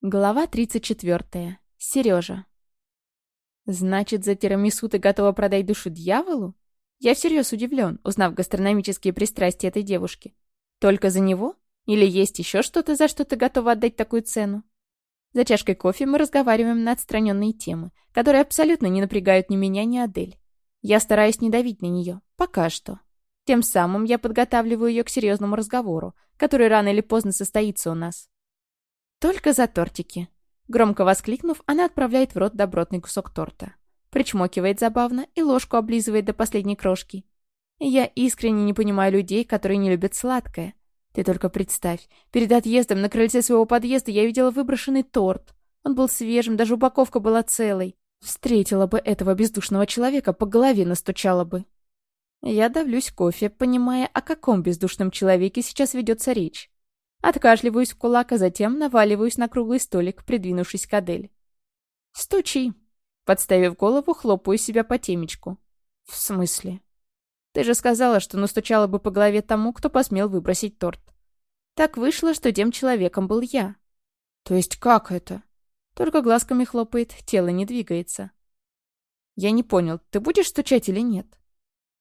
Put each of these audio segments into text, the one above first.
Глава 34. Сережа. Значит, за тирамису ты готова продать душу дьяволу? Я всерьез удивлен, узнав гастрономические пристрастия этой девушки. Только за него? Или есть еще что-то, за что ты готова отдать такую цену? За чашкой кофе мы разговариваем на отстраненные темы, которые абсолютно не напрягают ни меня, ни Адель. Я стараюсь не давить на нее. Пока что. Тем самым я подготавливаю ее к серьезному разговору, который рано или поздно состоится у нас. «Только за тортики!» Громко воскликнув, она отправляет в рот добротный кусок торта. Причмокивает забавно и ложку облизывает до последней крошки. я искренне не понимаю людей, которые не любят сладкое. Ты только представь, перед отъездом на крыльце своего подъезда я видела выброшенный торт. Он был свежим, даже упаковка была целой. Встретила бы этого бездушного человека, по голове настучала бы. Я давлюсь кофе, понимая, о каком бездушном человеке сейчас ведется речь. Откашливаюсь в кулак, а затем наваливаюсь на круглый столик, придвинувшись к Адель. «Стучи!» Подставив голову, хлопаю себя по темечку. «В смысле?» «Ты же сказала, что настучала бы по голове тому, кто посмел выбросить торт. Так вышло, что тем человеком был я». «То есть как это?» Только глазками хлопает, тело не двигается. «Я не понял, ты будешь стучать или нет?»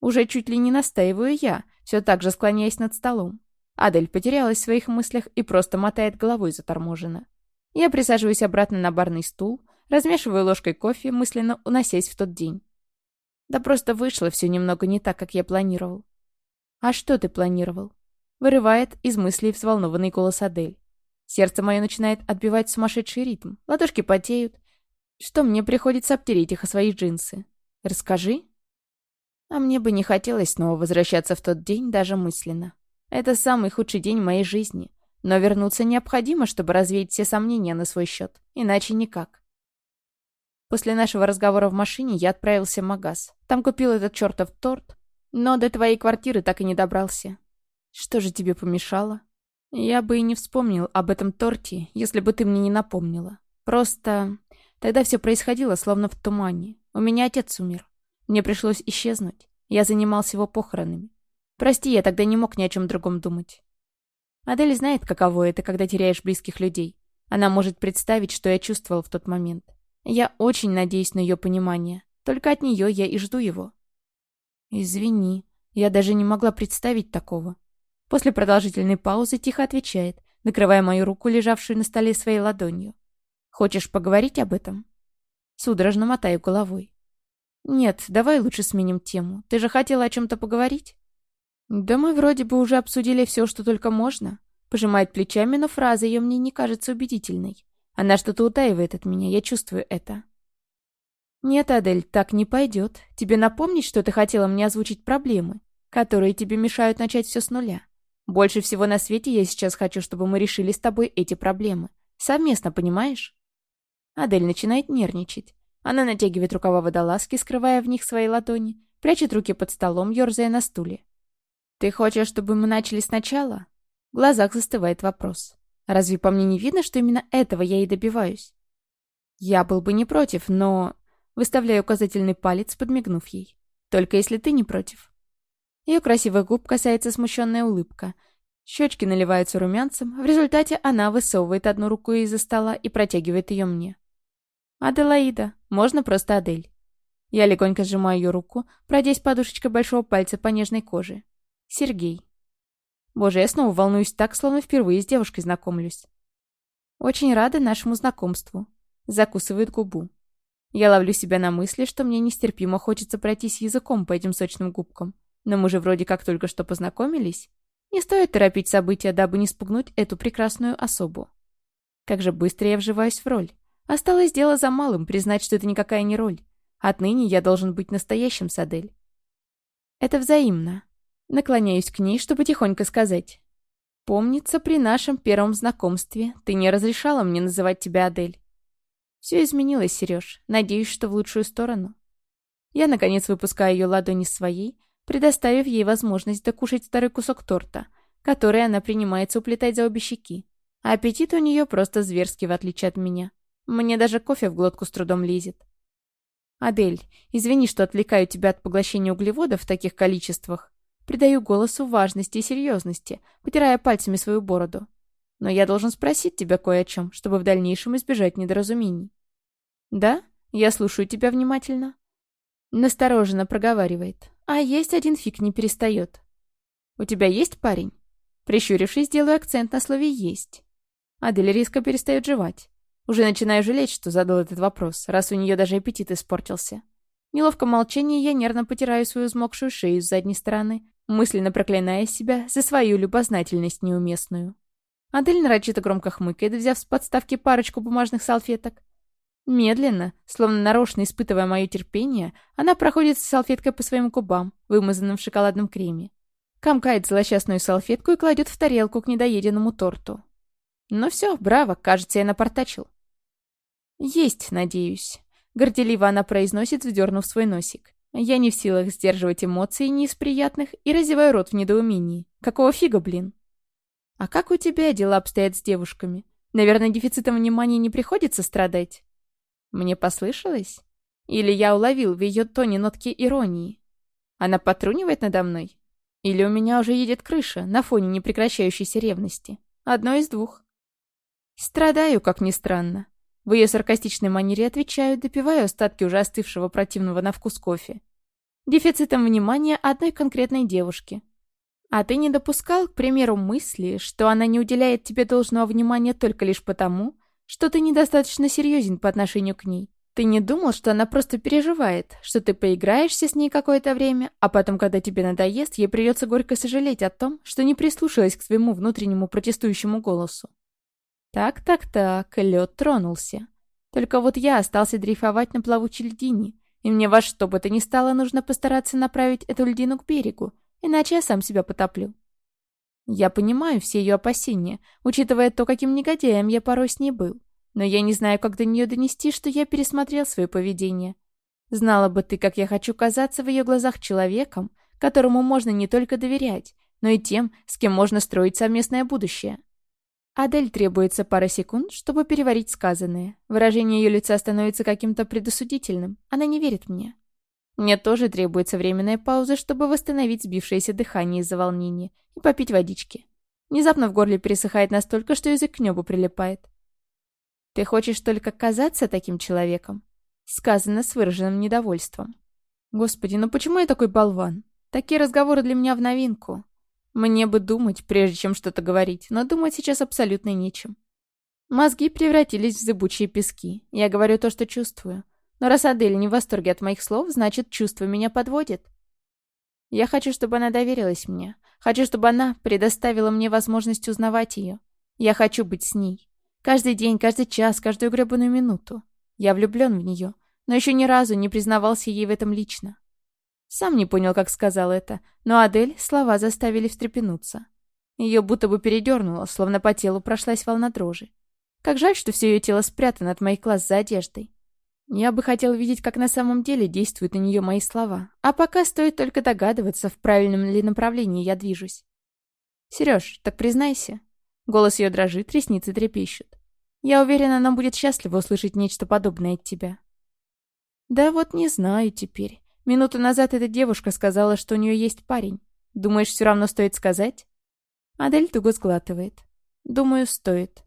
Уже чуть ли не настаиваю я, все так же склоняясь над столом. Адель потерялась в своих мыслях и просто мотает головой заторможенно. Я присаживаюсь обратно на барный стул, размешиваю ложкой кофе, мысленно уносясь в тот день. Да просто вышло все немного не так, как я планировал. «А что ты планировал?» Вырывает из мыслей взволнованный голос Адель. Сердце мое начинает отбивать сумасшедший ритм. Ладошки потеют. Что мне приходится обтереть их о свои джинсы? Расскажи. А мне бы не хотелось снова возвращаться в тот день даже мысленно. Это самый худший день моей жизни. Но вернуться необходимо, чтобы развеять все сомнения на свой счет. Иначе никак. После нашего разговора в машине я отправился в магаз. Там купил этот чертов торт, но до твоей квартиры так и не добрался. Что же тебе помешало? Я бы и не вспомнил об этом торте, если бы ты мне не напомнила. Просто тогда все происходило словно в тумане. У меня отец умер. Мне пришлось исчезнуть. Я занимался его похоронами. Прости, я тогда не мог ни о чем другом думать. Адель знает, каково это, когда теряешь близких людей. Она может представить, что я чувствовал в тот момент. Я очень надеюсь на ее понимание. Только от нее я и жду его. Извини, я даже не могла представить такого. После продолжительной паузы тихо отвечает, накрывая мою руку, лежавшую на столе своей ладонью. Хочешь поговорить об этом? Судорожно мотаю головой. Нет, давай лучше сменим тему. Ты же хотела о чем-то поговорить? «Да мы вроде бы уже обсудили все, что только можно». Пожимает плечами, но фраза ее мне не кажется убедительной. Она что-то утаивает от меня, я чувствую это. «Нет, Адель, так не пойдет. Тебе напомнить, что ты хотела мне озвучить проблемы, которые тебе мешают начать все с нуля. Больше всего на свете я сейчас хочу, чтобы мы решили с тобой эти проблемы. Совместно, понимаешь?» Адель начинает нервничать. Она натягивает рукава водолазки, скрывая в них свои ладони, прячет руки под столом, ерзая на стуле. «Ты хочешь, чтобы мы начали сначала?» В глазах застывает вопрос. «Разве по мне не видно, что именно этого я и добиваюсь?» «Я был бы не против, но...» Выставляю указательный палец, подмигнув ей. «Только если ты не против». Ее красивых губ касается смущенная улыбка. Щечки наливаются румянцем. В результате она высовывает одну руку из-за стола и протягивает ее мне. «Аделаида. Можно просто Адель». Я легонько сжимаю ее руку, пройдясь подушечкой большого пальца по нежной коже. Сергей. Боже, я снова волнуюсь так, словно впервые с девушкой знакомлюсь. Очень рада нашему знакомству. Закусывает губу. Я ловлю себя на мысли, что мне нестерпимо хочется пройтись языком по этим сочным губкам. Но мы же вроде как только что познакомились. Не стоит торопить события, дабы не спугнуть эту прекрасную особу. Как же быстро я вживаюсь в роль. Осталось дело за малым, признать, что это никакая не роль. Отныне я должен быть настоящим Садель. Это взаимно. Наклоняюсь к ней, чтобы тихонько сказать. «Помнится, при нашем первом знакомстве ты не разрешала мне называть тебя Адель. Все изменилось, Сереж. Надеюсь, что в лучшую сторону». Я, наконец, выпускаю ее ладони своей, предоставив ей возможность докушать второй кусок торта, который она принимается уплетать за обе щеки. А аппетит у нее просто зверский, в отличие от меня. Мне даже кофе в глотку с трудом лезет. «Адель, извини, что отвлекаю тебя от поглощения углеводов в таких количествах, Придаю голосу важности и серьезности, потирая пальцами свою бороду. Но я должен спросить тебя кое о чем, чтобы в дальнейшем избежать недоразумений. Да? Я слушаю тебя внимательно. Настороженно проговаривает. А есть один фиг не перестает. У тебя есть парень? Прищурившись, делаю акцент на слове «есть». Адель резко перестает жевать. Уже начинаю жалеть, что задал этот вопрос, раз у нее даже аппетит испортился. Неловко молчание я нервно потираю свою взмокшую шею с задней стороны, мысленно проклиная себя за свою любознательность неуместную. Адель нарочито громко хмыкает, взяв с подставки парочку бумажных салфеток. Медленно, словно нарочно испытывая мое терпение, она проходит с салфеткой по своим губам, вымазанным в шоколадном креме. Комкает злосчастную салфетку и кладет в тарелку к недоеденному торту. Ну все, браво, кажется, я напортачил. Есть, надеюсь. Горделиво она произносит, вздернув свой носик. Я не в силах сдерживать эмоции ни из приятных и разеваю рот в недоумении. Какого фига, блин? А как у тебя дела обстоят с девушками? Наверное, дефицитом внимания не приходится страдать? Мне послышалось? Или я уловил в ее тоне нотки иронии? Она потрунивает надо мной? Или у меня уже едет крыша на фоне непрекращающейся ревности? Одно из двух. Страдаю, как ни странно. В ее саркастичной манере отвечаю, допиваю остатки уже остывшего противного на вкус кофе. Дефицитом внимания одной конкретной девушки. А ты не допускал, к примеру, мысли, что она не уделяет тебе должного внимания только лишь потому, что ты недостаточно серьезен по отношению к ней? Ты не думал, что она просто переживает, что ты поиграешься с ней какое-то время, а потом, когда тебе надоест, ей придется горько сожалеть о том, что не прислушалась к своему внутреннему протестующему голосу? Так-так-так, лед тронулся. Только вот я остался дрейфовать на плавучей льдине, и мне во что бы то ни стало нужно постараться направить эту льдину к берегу, иначе я сам себя потоплю. Я понимаю все ее опасения, учитывая то, каким негодяем я порой с ней был, но я не знаю, как до нее донести, что я пересмотрел свое поведение. Знала бы ты, как я хочу казаться в ее глазах человеком, которому можно не только доверять, но и тем, с кем можно строить совместное будущее. Адель требуется пара секунд, чтобы переварить сказанное. Выражение ее лица становится каким-то предосудительным. Она не верит мне. Мне тоже требуется временная пауза, чтобы восстановить сбившееся дыхание из-за волнения и попить водички. Внезапно в горле пересыхает настолько, что язык к небу прилипает. «Ты хочешь только казаться таким человеком?» Сказано с выраженным недовольством. «Господи, ну почему я такой болван? Такие разговоры для меня в новинку. Мне бы думать, прежде чем что-то говорить, но думать сейчас абсолютно нечем. Мозги превратились в зыбучие пески. Я говорю то, что чувствую. Но раз Адель не в восторге от моих слов, значит, чувство меня подводит. Я хочу, чтобы она доверилась мне. Хочу, чтобы она предоставила мне возможность узнавать ее. Я хочу быть с ней. Каждый день, каждый час, каждую гребаную минуту. Я влюблен в нее, но еще ни разу не признавался ей в этом лично. Сам не понял, как сказал это, но Адель слова заставили встрепенуться. Ее будто бы передернуло, словно по телу прошлась волна дрожи. Как жаль, что все ее тело спрятано от моих глаз за одеждой. Я бы хотел видеть, как на самом деле действуют на нее мои слова. А пока стоит только догадываться, в правильном ли направлении я движусь. «Сереж, так признайся». Голос ее дрожит, ресницы трепещут. «Я уверена, она будет счастлива услышать нечто подобное от тебя». «Да вот не знаю теперь. Минуту назад эта девушка сказала, что у нее есть парень. Думаешь, все равно стоит сказать? Адель туго сглатывает. Думаю, стоит.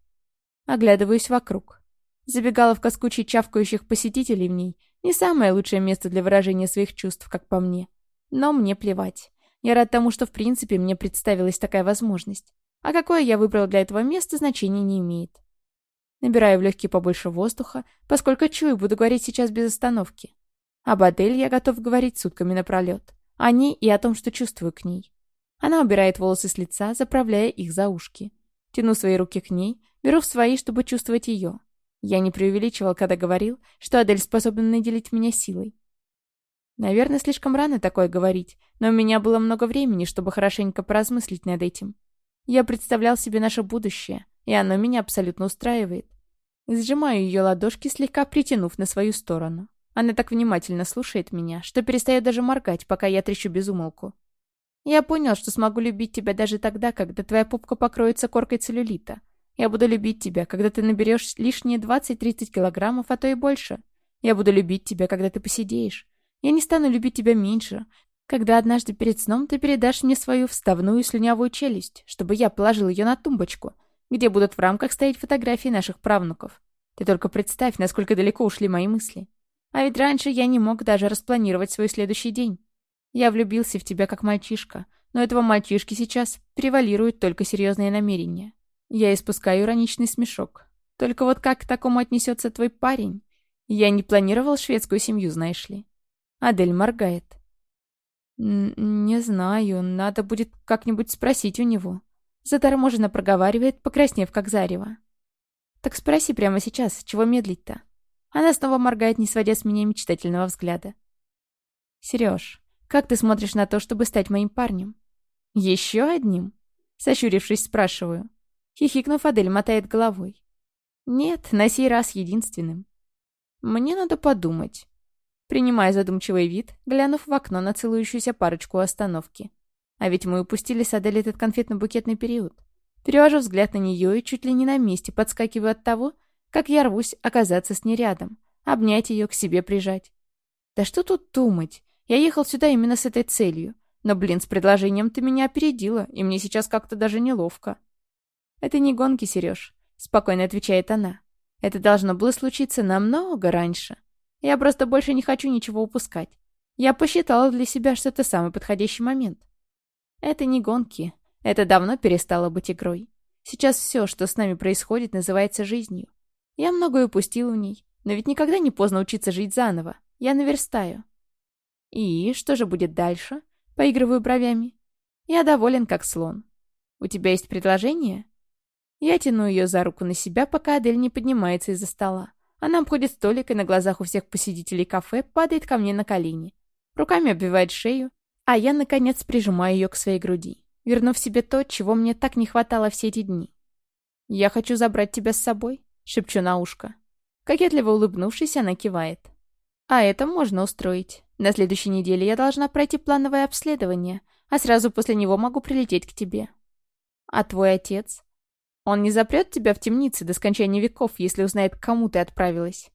Оглядываюсь вокруг. Забегаловка с кучей чавкающих посетителей в ней не самое лучшее место для выражения своих чувств, как по мне. Но мне плевать. Я рад тому, что в принципе мне представилась такая возможность. А какое я выбрал для этого места, значения не имеет. Набираю в легкие побольше воздуха, поскольку чую, буду говорить сейчас без остановки. Об Адель я готов говорить сутками напролет. О ней и о том, что чувствую к ней. Она убирает волосы с лица, заправляя их за ушки. Тяну свои руки к ней, беру в свои, чтобы чувствовать ее. Я не преувеличивал, когда говорил, что Адель способна наделить меня силой. Наверное, слишком рано такое говорить, но у меня было много времени, чтобы хорошенько поразмыслить над этим. Я представлял себе наше будущее, и оно меня абсолютно устраивает. Сжимаю ее ладошки, слегка притянув на свою сторону. Она так внимательно слушает меня, что перестает даже моргать, пока я трещу без. Я понял, что смогу любить тебя даже тогда, когда твоя попка покроется коркой целлюлита. Я буду любить тебя, когда ты наберешь лишние 20-30 килограммов, а то и больше. Я буду любить тебя, когда ты посидеешь. Я не стану любить тебя меньше, когда однажды перед сном ты передашь мне свою вставную слюнявую челюсть, чтобы я положил ее на тумбочку. где будут в рамках стоять фотографии наших правнуков. Ты только представь, насколько далеко ушли мои мысли. А ведь раньше я не мог даже распланировать свой следующий день. Я влюбился в тебя как мальчишка, но этого мальчишки сейчас превалируют только серьезные намерения. Я испускаю ироничный смешок. Только вот как к такому отнесется твой парень? Я не планировал шведскую семью, знаешь ли. Адель моргает. «Не знаю, надо будет как-нибудь спросить у него». Заторможенно проговаривает, покраснев как зарево. «Так спроси прямо сейчас, чего медлить-то?» Она снова моргает, не сводя с меня мечтательного взгляда. «Сереж, как ты смотришь на то, чтобы стать моим парнем?» «Еще одним?» Сощурившись, спрашиваю. Хихикнув, Адель мотает головой. «Нет, на сей раз единственным». «Мне надо подумать». Принимая задумчивый вид, глянув в окно на целующуюся парочку остановки. А ведь мы упустили с Адель этот конфетно-букетный период. Перевожу взгляд на нее и чуть ли не на месте подскакиваю от того, как я рвусь оказаться с ней рядом, обнять ее, к себе прижать. Да что тут думать? Я ехал сюда именно с этой целью. Но, блин, с предложением ты меня опередила, и мне сейчас как-то даже неловко. Это не гонки, Сереж, спокойно отвечает она. Это должно было случиться намного раньше. Я просто больше не хочу ничего упускать. Я посчитала для себя, что это самый подходящий момент. Это не гонки. Это давно перестало быть игрой. Сейчас все, что с нами происходит, называется жизнью. Я многое упустила в ней, но ведь никогда не поздно учиться жить заново. Я наверстаю. И что же будет дальше? Поигрываю бровями. Я доволен, как слон. У тебя есть предложение? Я тяну ее за руку на себя, пока Адель не поднимается из-за стола. Она обходит столик и на глазах у всех посетителей кафе падает ко мне на колени. Руками обвивает шею, а я, наконец, прижимаю ее к своей груди, вернув себе то, чего мне так не хватало все эти дни. «Я хочу забрать тебя с собой», шепчу на ушко. Кокетливо улыбнувшись, она кивает. А это можно устроить. На следующей неделе я должна пройти плановое обследование, а сразу после него могу прилететь к тебе. А твой отец? Он не запрет тебя в темнице до скончания веков, если узнает, к кому ты отправилась.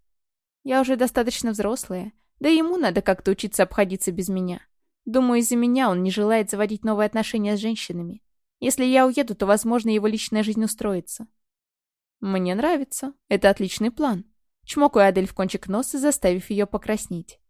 Я уже достаточно взрослая, да и ему надо как-то учиться обходиться без меня. Думаю, из-за меня он не желает заводить новые отношения с женщинами. Если я уеду, то, возможно, его личная жизнь устроится. «Мне нравится. Это отличный план». Чмокаю Адель в кончик носа, заставив ее покраснеть.